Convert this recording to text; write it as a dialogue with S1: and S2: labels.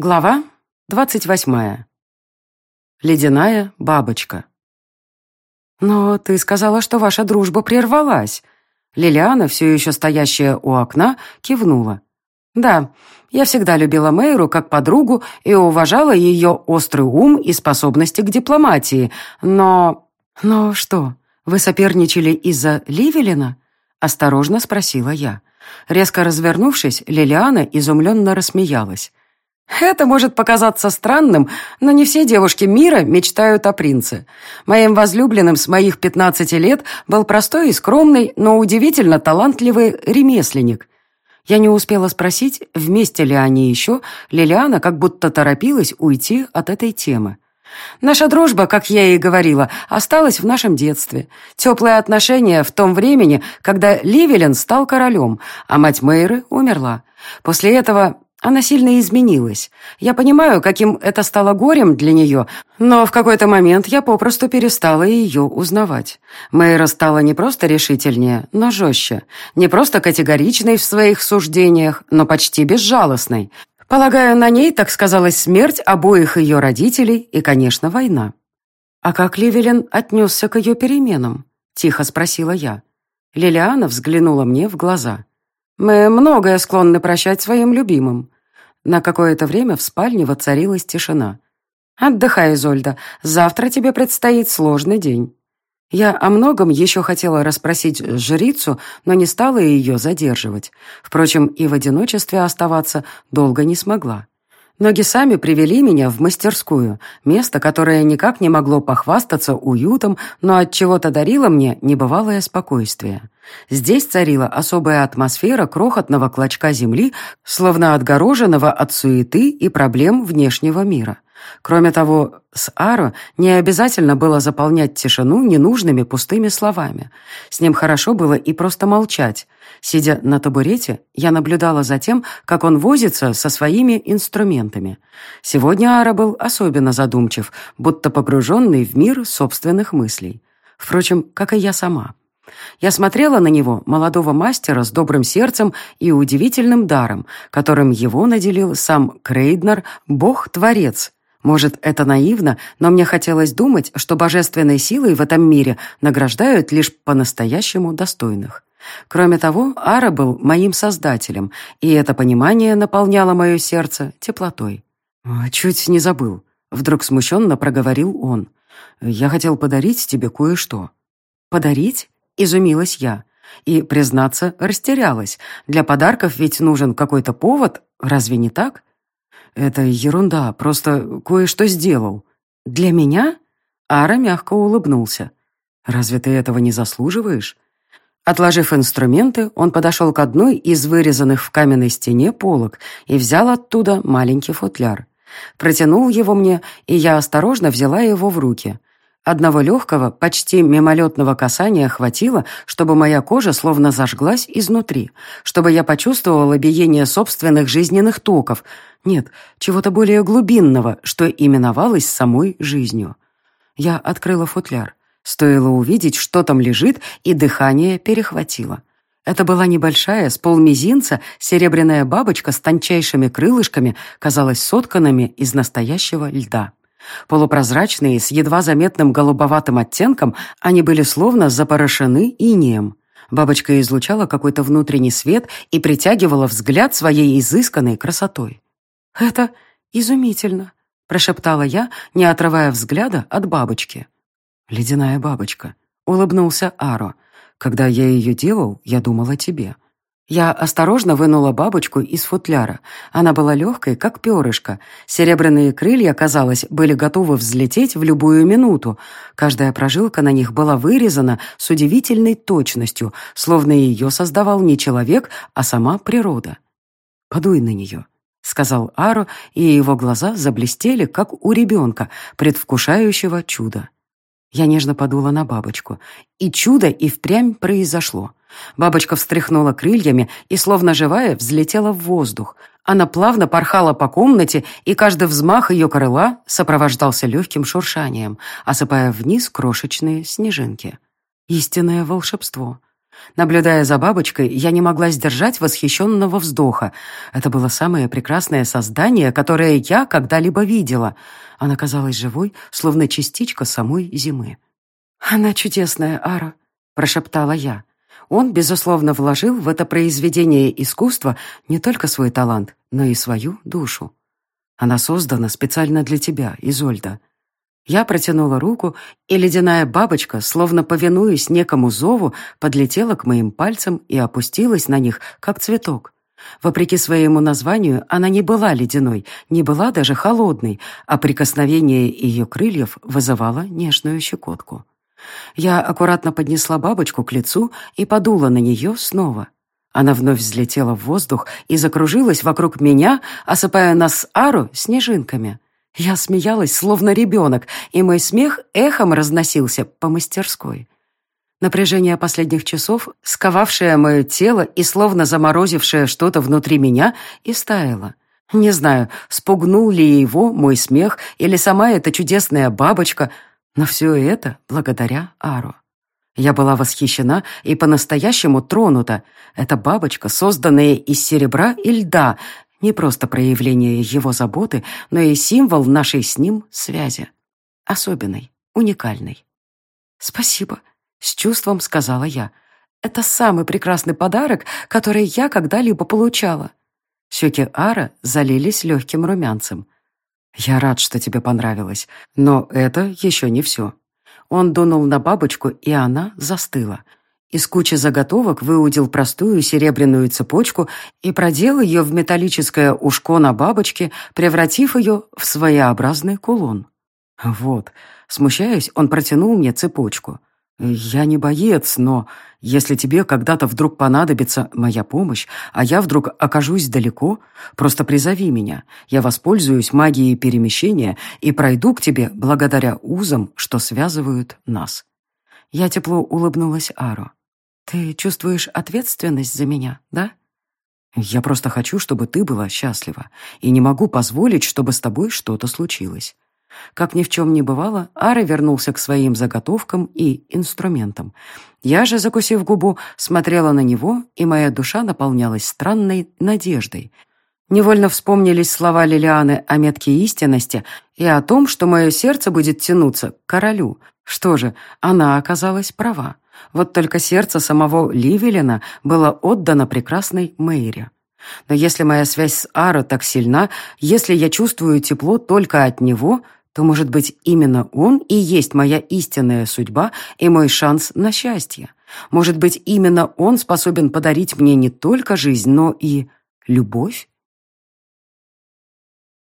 S1: Глава двадцать восьмая. Ледяная бабочка. «Но ты сказала, что ваша дружба прервалась». Лилиана, все еще стоящая у окна, кивнула. «Да, я всегда любила Мэйру как подругу и уважала ее острый ум и способности к дипломатии, но...» «Но что, вы соперничали из-за Ливелина?» — осторожно спросила я. Резко развернувшись, Лилиана изумленно рассмеялась. Это может показаться странным, но не все девушки мира мечтают о принце. Моим возлюбленным с моих 15 лет был простой и скромный, но удивительно талантливый ремесленник. Я не успела спросить, вместе ли они еще, Лилиана как будто торопилась уйти от этой темы. Наша дружба, как я и говорила, осталась в нашем детстве. Теплые отношения в том времени, когда Ливелин стал королем, а мать Мэйры умерла. После этого она сильно изменилась. Я понимаю, каким это стало горем для нее, но в какой-то момент я попросту перестала ее узнавать. Мэйра стала не просто решительнее, но жестче. Не просто категоричной в своих суждениях, но почти безжалостной. Полагаю, на ней, так сказалась, смерть обоих ее родителей и, конечно, война. «А как Ливелин отнесся к ее переменам?» – тихо спросила я. Лилиана взглянула мне в глаза. Мы многое склонны прощать своим любимым. На какое-то время в спальне воцарилась тишина. «Отдыхай, Изольда. Завтра тебе предстоит сложный день». Я о многом еще хотела расспросить жрицу, но не стала ее задерживать. Впрочем, и в одиночестве оставаться долго не смогла. Ноги сами привели меня в мастерскую, место, которое никак не могло похвастаться уютом, но от чего-то дарило мне небывалое спокойствие. Здесь царила особая атмосфера крохотного клочка земли, словно отгороженного от суеты и проблем внешнего мира. Кроме того, с Аро не обязательно было заполнять тишину ненужными пустыми словами. С ним хорошо было и просто молчать. Сидя на табурете, я наблюдала за тем, как он возится со своими инструментами. Сегодня Ара был особенно задумчив, будто погруженный в мир собственных мыслей. Впрочем, как и я сама. Я смотрела на него, молодого мастера с добрым сердцем и удивительным даром, которым его наделил сам Крейднер, бог-творец, может, это наивно, но мне хотелось думать, что божественной силой в этом мире награждают лишь по-настоящему достойных. Кроме того, Ара был моим создателем, и это понимание наполняло мое сердце теплотой. «Чуть не забыл», — вдруг смущенно проговорил он. «Я хотел подарить тебе кое-что». «Подарить?» — изумилась я. И, признаться, растерялась. Для подарков ведь нужен какой-то повод, разве не так? «Это ерунда, просто кое-что сделал». «Для меня?» Ара мягко улыбнулся. «Разве ты этого не заслуживаешь?» Отложив инструменты, он подошел к одной из вырезанных в каменной стене полок и взял оттуда маленький футляр. Протянул его мне, и я осторожно взяла его в руки. Одного легкого, почти мимолетного касания хватило, чтобы моя кожа словно зажглась изнутри, чтобы я почувствовала биение собственных жизненных токов. Нет, чего-то более глубинного, что именовалось самой жизнью. Я открыла футляр. Стоило увидеть, что там лежит, и дыхание перехватило. Это была небольшая, с полмизинца, серебряная бабочка с тончайшими крылышками, казалась сотканными из настоящего льда. Полупрозрачные, с едва заметным голубоватым оттенком, они были словно запорошены инеем. Бабочка излучала какой-то внутренний свет и притягивала взгляд своей изысканной красотой. «Это изумительно», — прошептала я, не отрывая взгляда от бабочки. «Ледяная бабочка», — улыбнулся Аро. «Когда я ее делал, я думал о тебе». Я осторожно вынула бабочку из футляра. Она была легкой, как перышко. Серебряные крылья, казалось, были готовы взлететь в любую минуту. Каждая прожилка на них была вырезана с удивительной точностью, словно ее создавал не человек, а сама природа. «Подуй на нее», — сказал Аро, и его глаза заблестели, как у ребенка, предвкушающего чудо. Я нежно подула на бабочку, и чудо и впрямь произошло. Бабочка встряхнула крыльями и, словно живая, взлетела в воздух. Она плавно порхала по комнате, и каждый взмах ее крыла сопровождался легким шуршанием, осыпая вниз крошечные снежинки. Истинное волшебство. Наблюдая за бабочкой, я не могла сдержать восхищенного вздоха. Это было самое прекрасное создание, которое я когда-либо видела. Она казалась живой, словно частичка самой зимы. «Она чудесная, Ара», — прошептала я. Он, безусловно, вложил в это произведение искусства не только свой талант, но и свою душу. Она создана специально для тебя, Изольда. Я протянула руку, и ледяная бабочка, словно повинуясь некому зову, подлетела к моим пальцам и опустилась на них, как цветок. Вопреки своему названию, она не была ледяной, не была даже холодной, а прикосновение ее крыльев вызывало нежную щекотку. Я аккуратно поднесла бабочку к лицу и подула на нее снова. Она вновь взлетела в воздух и закружилась вокруг меня, осыпая нас Ару снежинками. Я смеялась, словно ребенок, и мой смех эхом разносился по мастерской. Напряжение последних часов, сковавшее мое тело и словно заморозившее что-то внутри меня, и стаяло. Не знаю, спугнул ли его мой смех или сама эта чудесная бабочка, но все это благодаря Ару. Я была восхищена и по-настоящему тронута. Эта бабочка, созданная из серебра и льда, не просто проявление его заботы, но и символ нашей с ним связи. Особенной, уникальной. «Спасибо», — с чувством сказала я. «Это самый прекрасный подарок, который я когда-либо получала». Щеки Ара залились легким румянцем. «Я рад, что тебе понравилось, но это еще не все». Он дунул на бабочку, и она застыла. Из кучи заготовок выудил простую серебряную цепочку и продел ее в металлическое ушко на бабочке, превратив ее в своеобразный кулон. Вот, смущаясь, он протянул мне цепочку. «Я не боец, но если тебе когда-то вдруг понадобится моя помощь, а я вдруг окажусь далеко, просто призови меня. Я воспользуюсь магией перемещения и пройду к тебе благодаря узам, что связывают нас». Я тепло улыбнулась Ару. «Ты чувствуешь ответственность за меня, да?» «Я просто хочу, чтобы ты была счастлива, и не могу позволить, чтобы с тобой что-то случилось». Как ни в чем не бывало, Ара вернулся к своим заготовкам и инструментам. Я же, закусив губу, смотрела на него, и моя душа наполнялась странной надеждой. Невольно вспомнились слова Лилианы о метке истинности и о том, что мое сердце будет тянуться к королю. Что же, она оказалась права. Вот только сердце самого Ливелина было отдано прекрасной Мэйре. Но если моя связь с Аро так сильна, если я чувствую тепло только от него, то, может быть, именно он и есть моя истинная судьба и мой шанс на счастье. Может быть, именно он способен подарить мне не только жизнь, но и любовь?